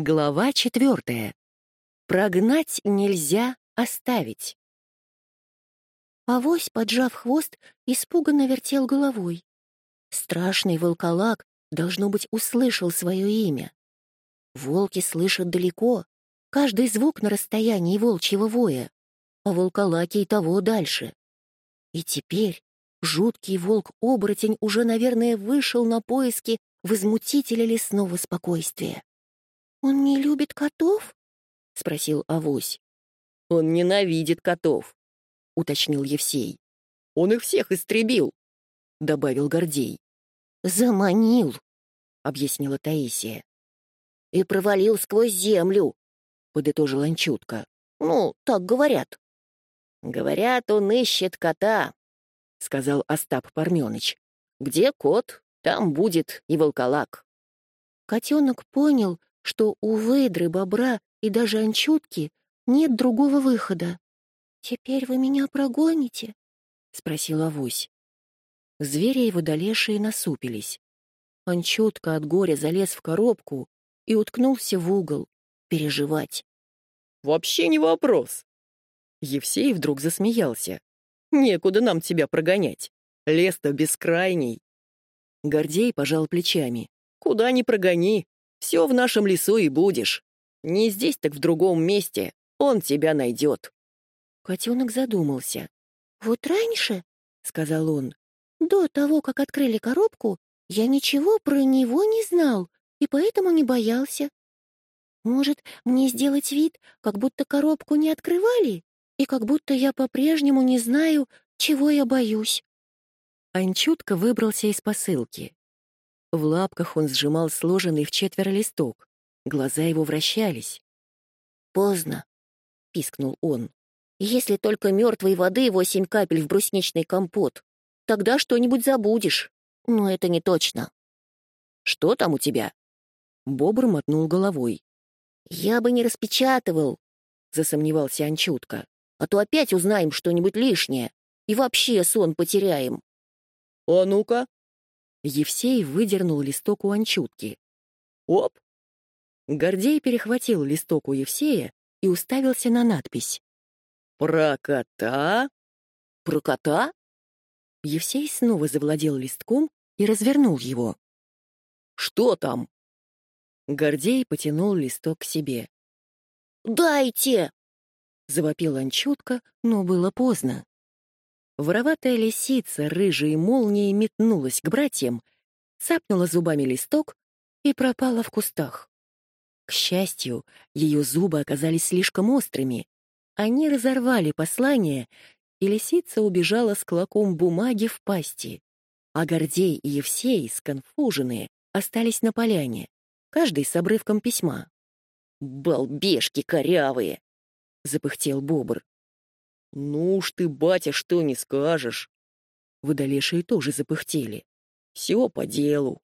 Глава четвертая. Прогнать нельзя оставить. Авось, поджав хвост, испуганно вертел головой. Страшный волколак, должно быть, услышал свое имя. Волки слышат далеко, каждый звук на расстоянии волчьего воя, а волколаки и того дальше. И теперь жуткий волк-оборотень уже, наверное, вышел на поиски возмутителя лесного спокойствия. «Он не любит котов?» — спросил Авось. «Он ненавидит котов», — уточнил Евсей. «Он их всех истребил», — добавил Гордей. «Заманил», — объяснила Таисия. «И провалил сквозь землю», — подытожил Анчутка. «Ну, так говорят». «Говорят, он ищет кота», — сказал Остап Парменыч. «Где кот, там будет и волколак». Котенок понял, что у выдры, бобра и даже анчутки нет другого выхода. «Теперь вы меня прогоните?» — спросил Авось. Звери и водолешие насупились. Анчутка от горя залез в коробку и уткнулся в угол. Переживать. «Вообще не вопрос!» Евсей вдруг засмеялся. «Некуда нам тебя прогонять. Лес-то бескрайний». Гордей пожал плечами. «Куда ни прогони, все в нашем лесу и будешь. Не здесь, так в другом месте. Он тебя найдет». Котенок задумался. «Вот раньше, — сказал он, — до того, как открыли коробку, я ничего про него не знал и поэтому не боялся. Может, мне сделать вид, как будто коробку не открывали, и как будто я по-прежнему не знаю, чего я боюсь?» Анчутка выбрался из посылки. В лапках он сжимал сложенный в четверо листок. Глаза его вращались. «Поздно», — пискнул он. «Если только мертвой воды восемь капель в брусничный компот, тогда что-нибудь забудешь. Но это не точно». «Что там у тебя?» Бобр мотнул головой. «Я бы не распечатывал», — засомневался Анчутка. «А то опять узнаем что-нибудь лишнее и вообще сон потеряем». «А ну-ка!» Евсей выдернул листок у Анчутки. «Оп!» Гордей перехватил листок у Евсея и уставился на надпись. «Про кота?» «Про кота?» Евсей снова завладел листком и развернул его. «Что там?» Гордей потянул листок к себе. «Дайте!» — завопил Анчутка, но было поздно. Вороватая лисица рыжей молнией метнулась к братьям, цапнула зубами листок и пропала в кустах. К счастью, ее зубы оказались слишком острыми. Они разорвали послание, и лисица убежала с клоком бумаги в пасти. А Гордей и Евсей, сконфуженные, остались на поляне, каждый с обрывком письма. «Балбешки корявые!» — запыхтел Бобр. «Ну уж ты, батя, что не скажешь!» Водолешие тоже запыхтели. «Все по делу!»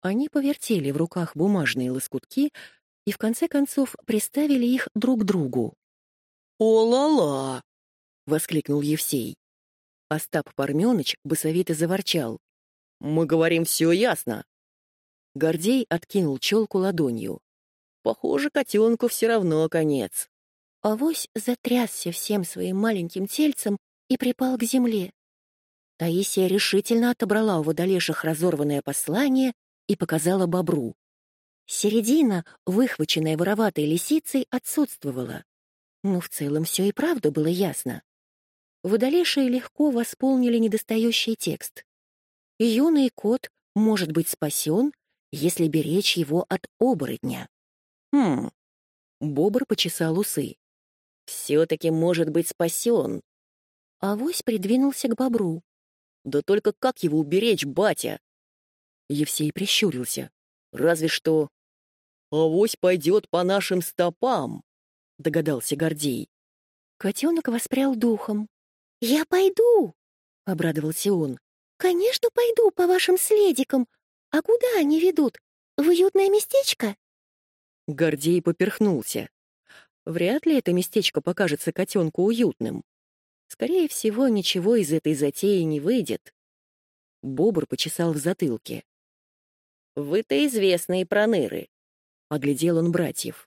Они повертели в руках бумажные лоскутки и в конце концов приставили их друг другу. «О-ла-ла!» — воскликнул Евсей. Остап Парменыч басовито заворчал. «Мы говорим все ясно!» Гордей откинул челку ладонью. «Похоже, котенку все равно конец». Авось затрясся всем своим маленьким тельцем и припал к земле. Таисия решительно отобрала у водолеших разорванное послание и показала бобру. Середина, выхваченная вороватой лисицей, отсутствовала. Но в целом все и правда было ясно. Водолешие легко восполнили недостающий текст. Юный кот может быть спасен, если беречь его от оборотня. Хм. Бобр почесал усы все-таки может быть спасен. Авось придвинулся к бобру. Да только как его уберечь, батя? Евсей прищурился. Разве что... Авось пойдет по нашим стопам, догадался Гордей. Котенок воспрял духом. «Я пойду!» — обрадовался он. «Конечно, пойду по вашим следикам. А куда они ведут? В уютное местечко?» Гордей поперхнулся. Вряд ли это местечко покажется котенку уютным. Скорее всего, ничего из этой затеи не выйдет. Бобр почесал в затылке. «Вы-то известные проныры. Оглядел он братьев.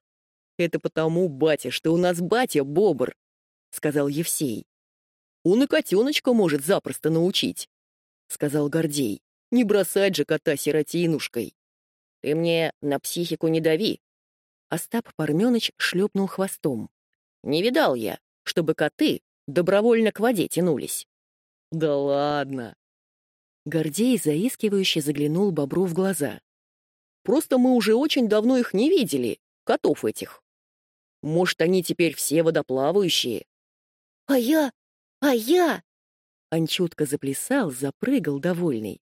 «Это потому, батя, что у нас батя бобр», — сказал Евсей. «Он и котеночка может запросто научить», — сказал Гордей. «Не бросать же кота сиротинушкой». «Ты мне на психику не дави». Остап Парменыч шлепнул хвостом. «Не видал я, чтобы коты добровольно к воде тянулись». «Да ладно!» Гордей заискивающе заглянул бобру в глаза. «Просто мы уже очень давно их не видели, котов этих. Может, они теперь все водоплавающие?» «А я? А я?» Анчутка заплясал, запрыгал довольный.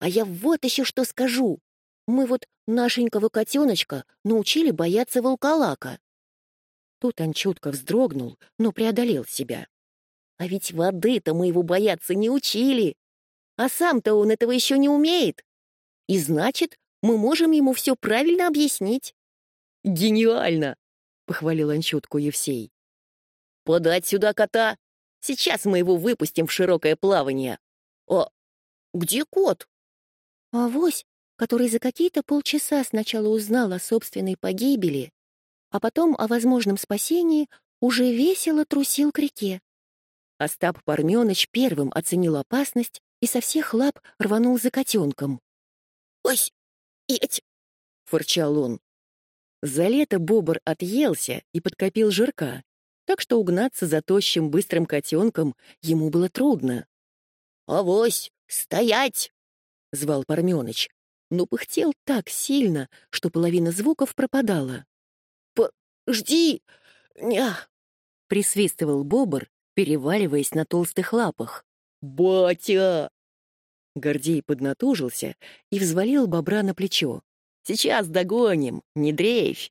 «А я вот еще что скажу. Мы вот нашенького котеночка научили бояться волколака». Тут Анчутка вздрогнул, но преодолел себя. «А ведь воды-то мы его бояться не учили. А сам-то он этого еще не умеет. И значит, мы можем ему все правильно объяснить». «Гениально!» — похвалил Анчутку Евсей. «Подать сюда кота! Сейчас мы его выпустим в широкое плавание. О, где кот?» Авось, который за какие-то полчаса сначала узнал о собственной погибели, а потом о возможном спасении, уже весело трусил к реке. Остап Парменыч первым оценил опасность и со всех лап рванул за котенком. «Ой, эть!» — фырчал он. За лето бобр отъелся и подкопил жирка, так что угнаться за тощим быстрым котенком ему было трудно. «Авось, стоять!» — звал Парменыч, но пыхтел так сильно, что половина звуков пропадала. «Жди! Ня!» — присвистывал бобр, переваливаясь на толстых лапах. «Батя!» Гордей поднатужился и взвалил бобра на плечо. «Сейчас догоним, не дрейфь!»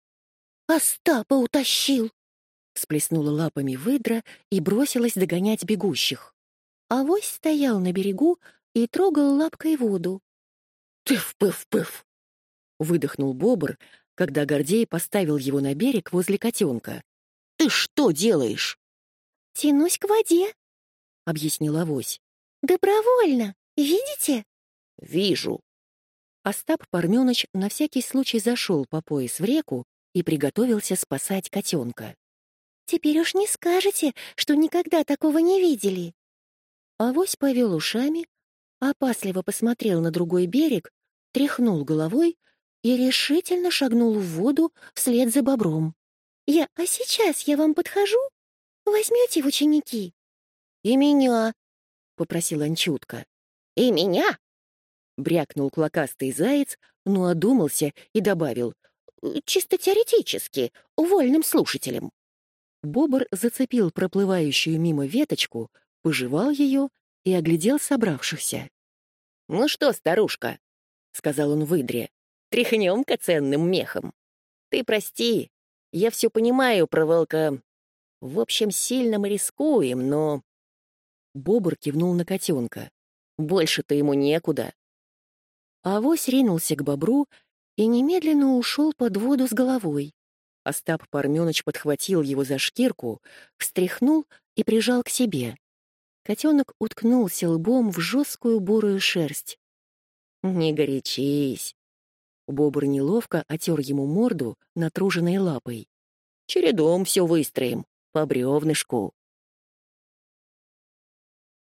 «Остапа утащил!» Сплеснула лапами выдра и бросилась догонять бегущих. Авось стоял на берегу и трогал лапкой воду. «Тыф-пыф-пыф!» — выдохнул бобр, когда Гордей поставил его на берег возле котенка. «Ты что делаешь?» «Тянусь к воде», — объяснила Авось. «Добровольно, видите?» «Вижу». Остап Парменыч на всякий случай зашел по пояс в реку и приготовился спасать котенка. «Теперь уж не скажете, что никогда такого не видели». Авось повел ушами, опасливо посмотрел на другой берег, тряхнул головой и решительно шагнул в воду вслед за бобром. «Я, а сейчас я вам подхожу? Возьмете в ученики?» «И меня», — попросил Анчутка. «И меня?» — брякнул клокастый заяц, но одумался и добавил. «Чисто теоретически, вольным слушателем». Бобр зацепил проплывающую мимо веточку, пожевал ее и оглядел собравшихся. «Ну что, старушка?» — сказал он выдре. «Тряхнем-ка ценным мехом. Ты прости, я все понимаю про волка. В общем, сильно мы рискуем, но...» Бобр кивнул на котенка. «Больше-то ему некуда». Авось ринулся к бобру и немедленно ушел под воду с головой. Остап Парменыч подхватил его за шкирку, встряхнул и прижал к себе. Котенок уткнулся лбом в жесткую бурую шерсть. «Не горячись!» Бобр неловко отер ему морду натруженной лапой. «Чередом все выстроим, по бревнышку».